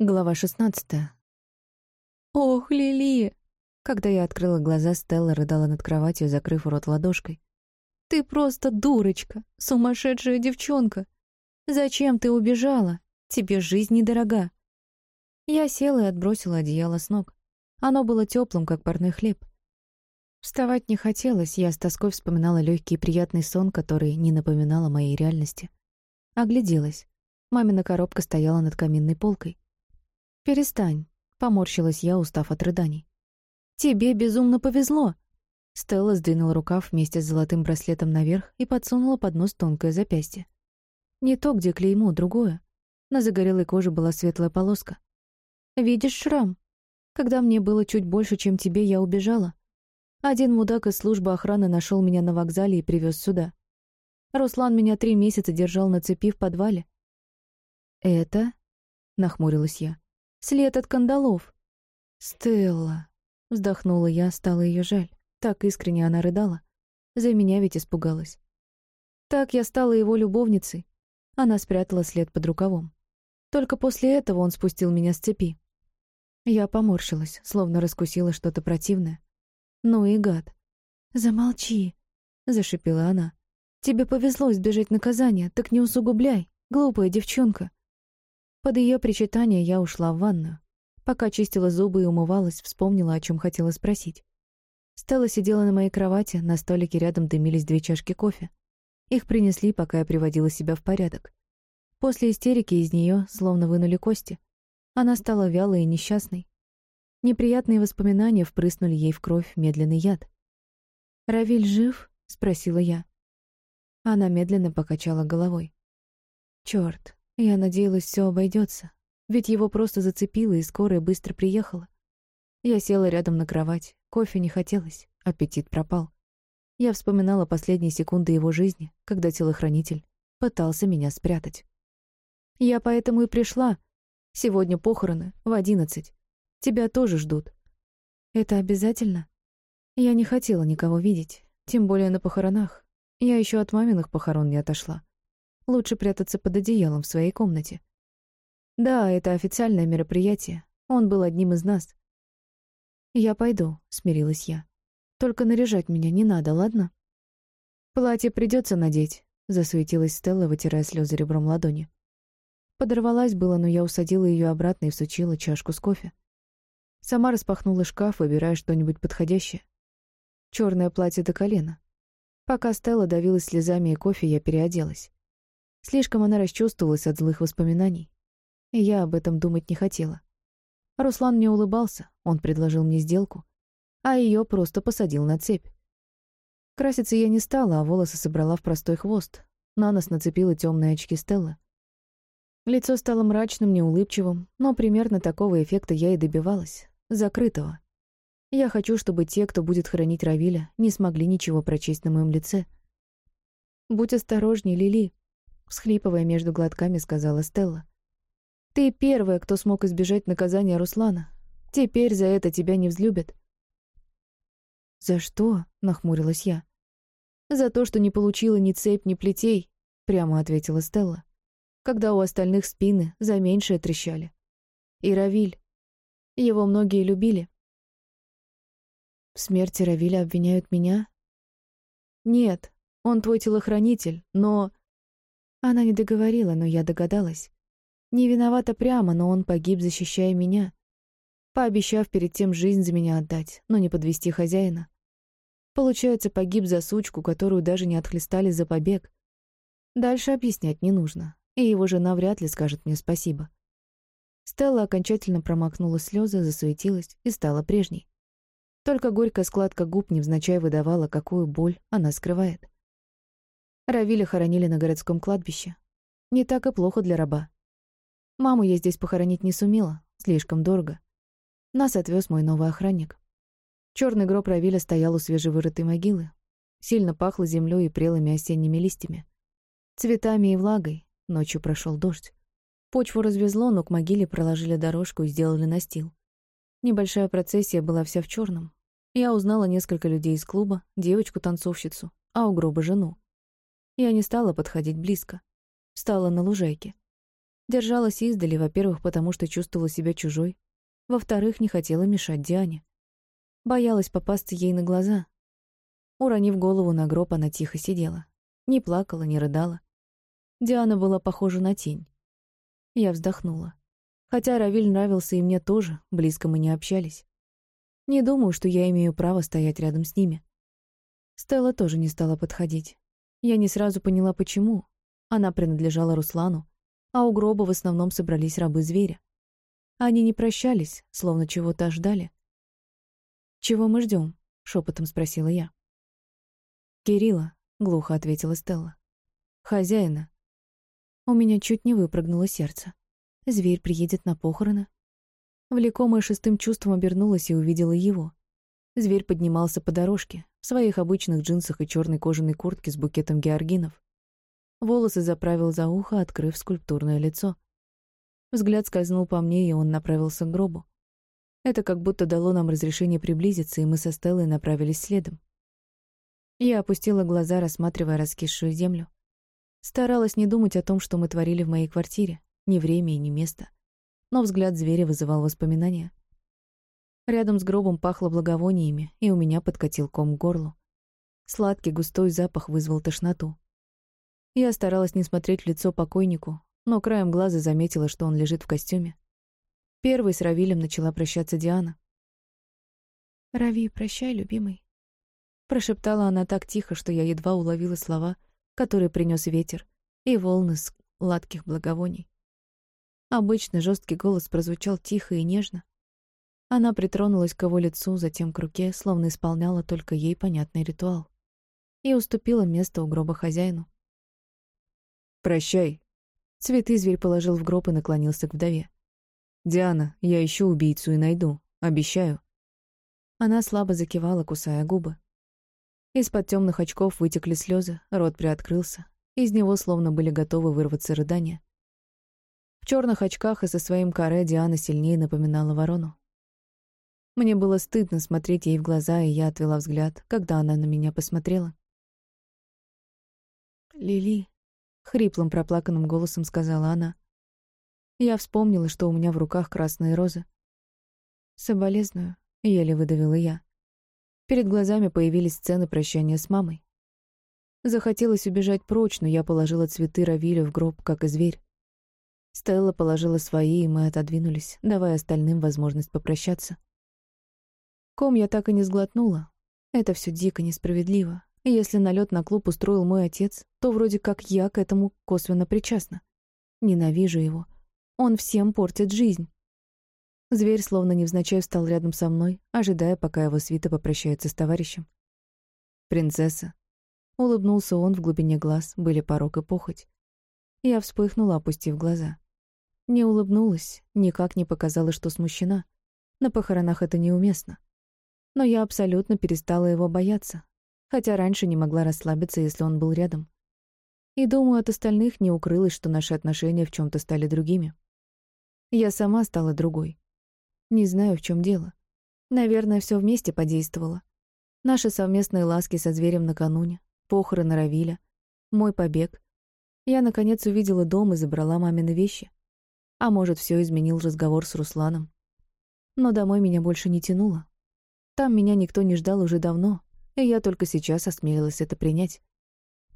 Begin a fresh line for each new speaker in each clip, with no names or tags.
Глава шестнадцатая. «Ох, Лили!» Когда я открыла глаза, Стелла рыдала над кроватью, закрыв рот ладошкой. «Ты просто дурочка, сумасшедшая девчонка! Зачем ты убежала? Тебе жизнь недорога!» Я села и отбросила одеяло с ног. Оно было теплым, как парной хлеб. Вставать не хотелось, я с тоской вспоминала легкий и приятный сон, который не напоминал о моей реальности. Огляделась. Мамина коробка стояла над каминной полкой. «Перестань», — поморщилась я, устав от рыданий. «Тебе безумно повезло!» Стелла сдвинула рукав вместе с золотым браслетом наверх и подсунула под нос тонкое запястье. Не то, где клеймо, другое. На загорелой коже была светлая полоска. «Видишь шрам? Когда мне было чуть больше, чем тебе, я убежала. Один мудак из службы охраны нашел меня на вокзале и привез сюда. Руслан меня три месяца держал на цепи в подвале». «Это?» — нахмурилась я. След от кандалов. Стелла. Вздохнула я, стало ее жаль. Так искренне она рыдала. За меня ведь испугалась. Так я стала его любовницей. Она спрятала след под рукавом. Только после этого он спустил меня с цепи. Я поморщилась, словно раскусила что-то противное. Ну и гад. «Замолчи», — зашипела она. «Тебе повезло избежать наказания, так не усугубляй, глупая девчонка». Под ее причитание я ушла в ванную. Пока чистила зубы и умывалась, вспомнила, о чем хотела спросить. Стелла сидела на моей кровати, на столике рядом дымились две чашки кофе. Их принесли, пока я приводила себя в порядок. После истерики из нее словно вынули кости. Она стала вялой и несчастной. Неприятные воспоминания впрыснули ей в кровь медленный яд. «Равиль жив?» — спросила я. Она медленно покачала головой. Черт, я надеялась, все обойдется, ведь его просто зацепило, и скорая быстро приехала. Я села рядом на кровать, кофе не хотелось, аппетит пропал. Я вспоминала последние секунды его жизни, когда телохранитель пытался меня спрятать. Я поэтому и пришла. Сегодня похороны, в одиннадцать. Тебя тоже ждут. Это обязательно? Я не хотела никого видеть, тем более на похоронах. Я еще от маминых похорон не отошла. Лучше прятаться под одеялом в своей комнате. Да, это официальное мероприятие. Он был одним из нас. «Я пойду», — смирилась я. «Только наряжать меня не надо, ладно?» «Платье придется надеть», — засуетилась Стелла, вытирая слезы ребром ладони. Подорвалась было, но я усадила ее обратно и всучила чашку с кофе. Сама распахнула шкаф, выбирая что-нибудь подходящее. Черное платье до колена. Пока Стелла давилась слезами и кофе, я переоделась. Слишком она расчувствовалась от злых воспоминаний. И я об этом думать не хотела. Руслан не улыбался, он предложил мне сделку, а ее просто посадил на цепь. Краситься я не стала, а волосы собрала в простой хвост. На нос нацепила темные очки Стелла. Лицо стало мрачным, неулыбчивым, но примерно такого эффекта я и добивалась. Закрытого. Я хочу, чтобы те, кто будет хранить Равиля, не смогли ничего прочесть на моем лице. «Будь осторожней, Лили», всхлипывая между глотками, сказала Стелла. «Ты первая, кто смог избежать наказания Руслана. Теперь за это тебя не взлюбят». «За что?» — нахмурилась я. «За то, что не получила ни цепь, ни плетей», — прямо ответила Стелла. «Когда у остальных спины за меньшее трещали. И Равиль. Его многие любили». «В смерти Равиля обвиняют меня?» «Нет, он твой телохранитель, но...» Она не договорила, но я догадалась. Не виновата прямо, но он погиб, защищая меня. Пообещав перед тем жизнь за меня отдать, но не подвести хозяина. Получается, погиб за сучку, которую даже не отхлестали за побег. Дальше объяснять не нужно, и его жена вряд ли скажет мне спасибо. Стелла окончательно промокнула слезы, засуетилась и стала прежней. Только горькая складка губ невзначай выдавала, какую боль она скрывает. Равиля хоронили на городском кладбище. Не так и плохо для раба. Маму я здесь похоронить не сумела, слишком дорого. Нас отвез мой новый охранник. Черный гроб Равиля стоял у свежевырытой могилы. Сильно пахло землей и прелыми осенними листьями. Цветами и влагой. Ночью прошел дождь. Почву развезло, но к могиле проложили дорожку и сделали настил. Небольшая процессия была вся в черном. Я узнала несколько людей из клуба, девочку-танцовщицу, а у гроба жену. Я не стала подходить близко. Встала на лужайке. Держалась издали, во-первых, потому что чувствовала себя чужой, во-вторых, не хотела мешать Диане. Боялась попасться ей на глаза. Уронив голову на гроб, она тихо сидела. Не плакала, не рыдала. Диана была похожа на тень. Я вздохнула. Хотя Равиль нравился и мне тоже, близко мы не общались. Не думаю, что я имею право стоять рядом с ними. Стелла тоже не стала подходить. Я не сразу поняла, почему. Она принадлежала Руслану, а у гроба в основном собрались рабы зверя. Они не прощались, словно чего-то ожидали. «Чего мы ждем? шепотом спросила я. «Кирилла», — глухо ответила Стелла. «Хозяина». У меня чуть не выпрыгнуло сердце. Зверь приедет на похороны. Влекомая шестым чувством обернулась и увидела его. Зверь поднимался по дорожке, в своих обычных джинсах и черной кожаной куртке с букетом георгинов. Волосы заправил за ухо, открыв скульптурное лицо. Взгляд скользнул по мне, и он направился к гробу. Это как будто дало нам разрешение приблизиться, и мы со Стеллой направились следом. Я опустила глаза, рассматривая раскисшую землю. Старалась не думать о том, что мы творили в моей квартире, ни время и ни место. Но взгляд зверя вызывал воспоминания. Рядом с гробом пахло благовониями, и у меня подкатил ком к горлу. Сладкий густой запах вызвал тошноту. Я старалась не смотреть в лицо покойнику, но краем глаза заметила, что он лежит в костюме. Первой с Равилем начала прощаться Диана. «Рави, прощай, любимый», — прошептала она так тихо, что я едва уловила слова, которые принес ветер, и волны сладких благовоний. Обычно жесткий голос прозвучал тихо и нежно. Она притронулась к его лицу, затем к руке, словно исполняла только ей понятный ритуал. И уступила место у гроба хозяину.
«Прощай»,
Цветы зверь положил в гроб и наклонился к вдове.
«Диана, я ищу убийцу и найду. Обещаю».
Она слабо закивала, кусая губы. Из-под темных очков вытекли слезы, рот приоткрылся. Из него словно были готовы вырваться рыдания. В черных очках и со своим каре Диана сильнее напоминала ворону. Мне было стыдно смотреть ей в глаза, и я отвела взгляд, когда она на меня посмотрела. «Лили», Хриплым проплаканным голосом сказала она. Я вспомнила, что у меня в руках красные розы. «Соболезную», — еле выдавила я. Перед глазами появились сцены прощания с мамой. Захотелось убежать прочь, но я положила цветы Равиля в гроб, как и зверь. Стелла положила свои, и мы отодвинулись, давая остальным возможность попрощаться. Ком я так и не сглотнула. Это все дико несправедливо. Если налет на клуб устроил мой отец, то вроде как я к этому косвенно причастна. Ненавижу его. Он всем портит жизнь. Зверь словно невзначай встал рядом со мной, ожидая, пока его свита попрощается с товарищем. «Принцесса». Улыбнулся он в глубине глаз, были порог и похоть. Я вспыхнула, опустив глаза. Не улыбнулась, никак не показала, что смущена. На похоронах это неуместно. Но я абсолютно перестала его бояться, хотя раньше не могла расслабиться, если он был рядом. И, думаю, от остальных не укрылось, что наши отношения в чем то стали другими. Я сама стала другой. Не знаю, в чем дело. Наверное, все вместе подействовало. Наши совместные ласки со зверем накануне, похороны Равиля, мой побег. Я, наконец, увидела дом и забрала мамины вещи. А может, все изменил разговор с Русланом. Но домой меня больше не тянуло. Там меня никто не ждал уже давно, и я только сейчас осмелилась это принять.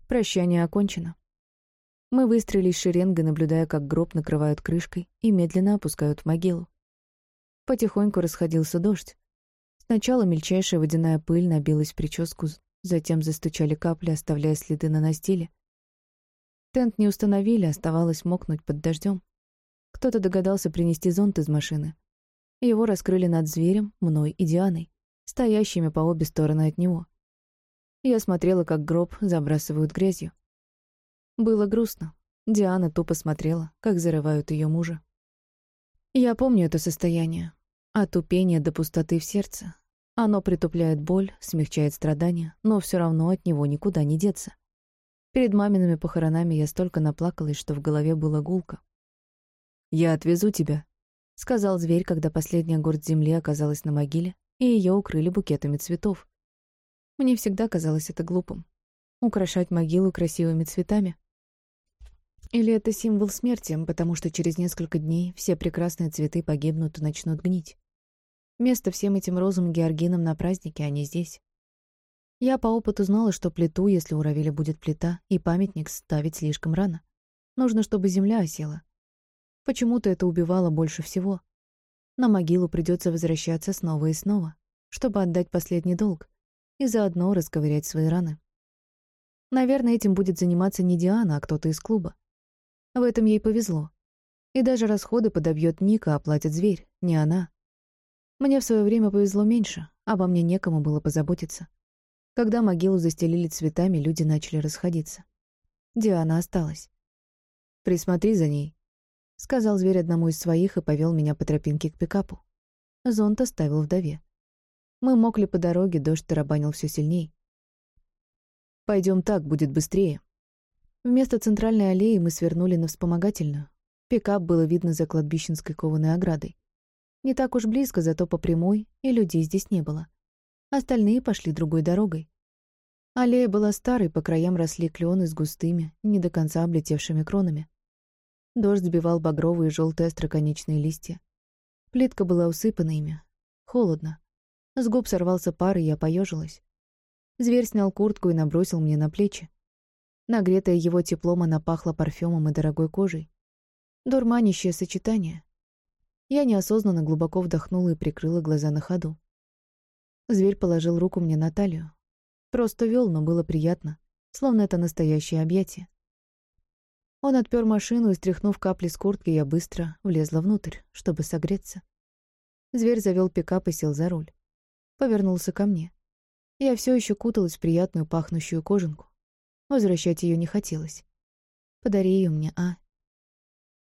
Прощание окончено. Мы выстроились шеренгой, наблюдая, как гроб накрывают крышкой и медленно опускают в могилу. Потихоньку расходился дождь. Сначала мельчайшая водяная пыль набилась в прическу, затем застучали капли, оставляя следы на настиле. Тент не установили, оставалось мокнуть под дождем. Кто-то догадался принести зонт из машины. Его раскрыли над зверем, мной и Дианой, стоящими по обе стороны от него. Я смотрела, как гроб забрасывают грязью. Было грустно. Диана тупо смотрела, как зарывают ее мужа. Я помню это состояние. Отупение до пустоты в сердце. Оно притупляет боль, смягчает страдания, но все равно от него никуда не деться. Перед мамиными похоронами я столько наплакалась, что в голове было гулко.
«Я отвезу тебя», — сказал зверь, когда последняя горсть земли оказалась на могиле, и ее укрыли букетами цветов.
Мне всегда казалось это глупым. Украшать могилу красивыми цветами.
Или это символ смерти, потому что через несколько дней все прекрасные цветы погибнут и начнут гнить. Место всем этим розам георгинам на празднике, а не здесь. Я по опыту знала, что плиту, если у Равиля будет плита, и памятник ставить слишком рано. Нужно, чтобы земля осела. Почему-то это убивало больше всего. На могилу придется возвращаться снова и снова, чтобы отдать последний долг и заодно расковырять свои раны. Наверное, этим будет заниматься не Диана, а кто-то из клуба. В этом ей повезло. И даже расходы подобьет Ника, оплатит зверь, не она. Мне в свое время повезло меньше, обо мне некому было позаботиться. Когда могилу застелили цветами, люди начали расходиться. Диана осталась. «Присмотри за ней», — сказал зверь одному из своих и повел меня по тропинке к пикапу. Зонт оставил вдове. Мы мокли по дороге, дождь тарабанил все сильней. Пойдем так, будет быстрее», Вместо центральной аллеи мы свернули на вспомогательную. Пикап было видно за кладбищенской кованой оградой. Не так уж близко, зато по прямой, и людей здесь не было. Остальные пошли другой дорогой. Аллея была старой, по краям росли клены с густыми, не до конца облетевшими кронами. Дождь сбивал багровые и желтые остроконечные листья. Плитка была усыпана ими. Холодно. С губ сорвался пар, и я поежилась. Зверь снял куртку и набросил мне на плечи. Нагретая его теплом, она пахла парфюмом и дорогой кожей. Дурманящее сочетание. Я неосознанно глубоко вдохнула и прикрыла глаза на ходу. Зверь положил руку мне на талию. Просто вел, но было приятно, словно это настоящее объятие. Он отпер машину и, стряхнув капли с куртки, я быстро влезла внутрь, чтобы согреться. Зверь завел пикап и сел за руль. Повернулся ко мне. Я все еще куталась в приятную пахнущую кожанку. Возвращать ее не хотелось. «Подари ее мне, а?»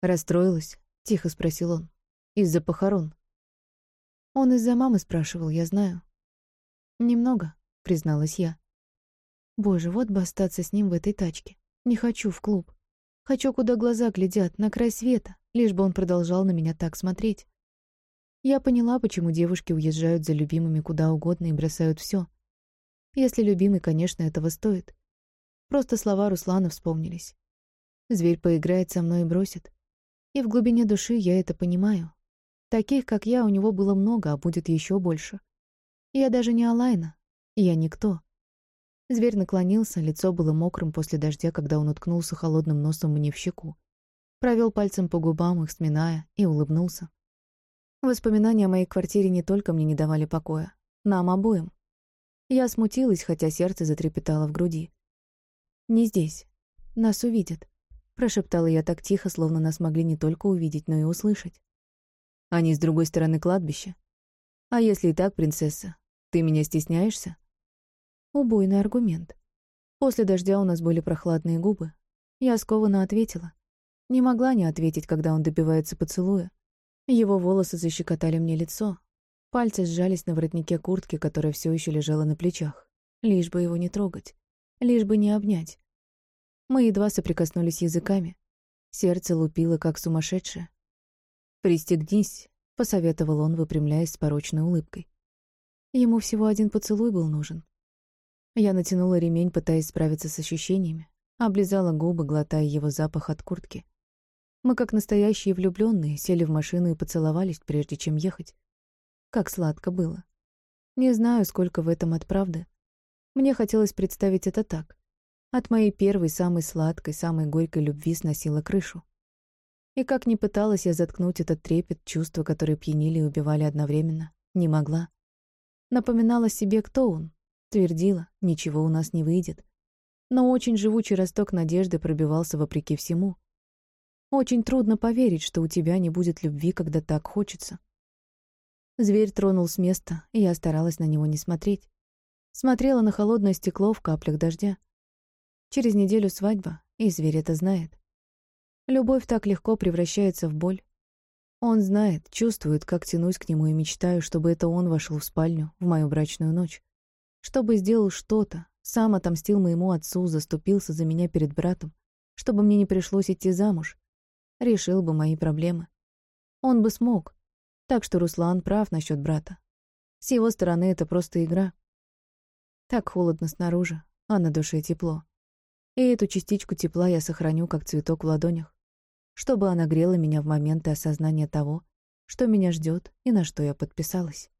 «Расстроилась?» — тихо спросил он. «Из-за похорон?» Он из-за мамы спрашивал, я знаю. «Немного», — призналась я. «Боже, вот бы остаться с ним в этой тачке. Не хочу в клуб. Хочу, куда глаза глядят, на край света, лишь бы он продолжал на меня так смотреть. Я поняла, почему девушки уезжают за любимыми куда угодно и бросают все. Если любимый, конечно, этого стоит. Просто слова Руслана вспомнились. Зверь поиграет со мной и бросит. И в глубине души я это понимаю. Таких, как я, у него было много, а будет еще больше. Я даже не Алайна. Я никто. Зверь наклонился, лицо было мокрым после дождя, когда он уткнулся холодным носом мне в щеку. Провел пальцем по губам, их сминая, и улыбнулся. Воспоминания о моей квартире не только мне не давали покоя. Нам обоим. Я смутилась, хотя сердце затрепетало в груди. «Не здесь. Нас увидят», — прошептала я так тихо, словно нас могли не только увидеть, но и услышать. «Они с другой стороны кладбища. А если и так, принцесса, ты меня стесняешься?» Убойный аргумент. После дождя у нас были прохладные губы. Я скованно ответила. Не могла не ответить, когда он добивается поцелуя. Его волосы защекотали мне лицо. Пальцы сжались на воротнике куртки, которая все еще лежала на плечах. Лишь бы его не трогать. Лишь бы не обнять. Мы едва соприкоснулись языками. Сердце лупило, как сумасшедшее. «Пристегнись», — посоветовал он, выпрямляясь с порочной улыбкой. Ему всего один поцелуй был нужен. Я натянула ремень, пытаясь справиться с ощущениями, облизала губы, глотая его запах от куртки. Мы, как настоящие влюбленные, сели в машину и поцеловались, прежде чем ехать. Как сладко было. Не знаю, сколько в этом от правды. Мне хотелось представить это так. От моей первой, самой сладкой, самой горькой любви сносила крышу. И как ни пыталась я заткнуть этот трепет, чувства, которые пьянили и убивали одновременно, не могла. Напоминала себе, кто он. Твердила, ничего у нас не выйдет. Но очень живучий росток надежды пробивался вопреки всему. Очень трудно поверить, что у тебя не будет любви, когда так хочется. Зверь тронул с места, и я старалась на него не смотреть. Смотрела на холодное стекло в каплях дождя. Через неделю свадьба, и зверь это знает. Любовь так легко превращается в боль. Он знает, чувствует, как тянусь к нему и мечтаю, чтобы это он вошел в спальню в мою брачную ночь. Чтобы сделал что-то, сам отомстил моему отцу, заступился за меня перед братом, чтобы мне не пришлось идти замуж. Решил бы мои проблемы. Он бы смог. Так что Руслан прав насчет брата. С его стороны это просто игра. Так холодно снаружи, а на душе тепло. И эту частичку тепла я сохраню, как цветок в ладонях, чтобы она грела меня в моменты осознания того, что меня ждет и на что я подписалась.